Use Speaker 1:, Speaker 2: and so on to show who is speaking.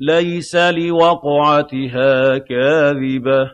Speaker 1: لَيْسَ لِوَقْعَتِهَا كَاذِبَةٌ.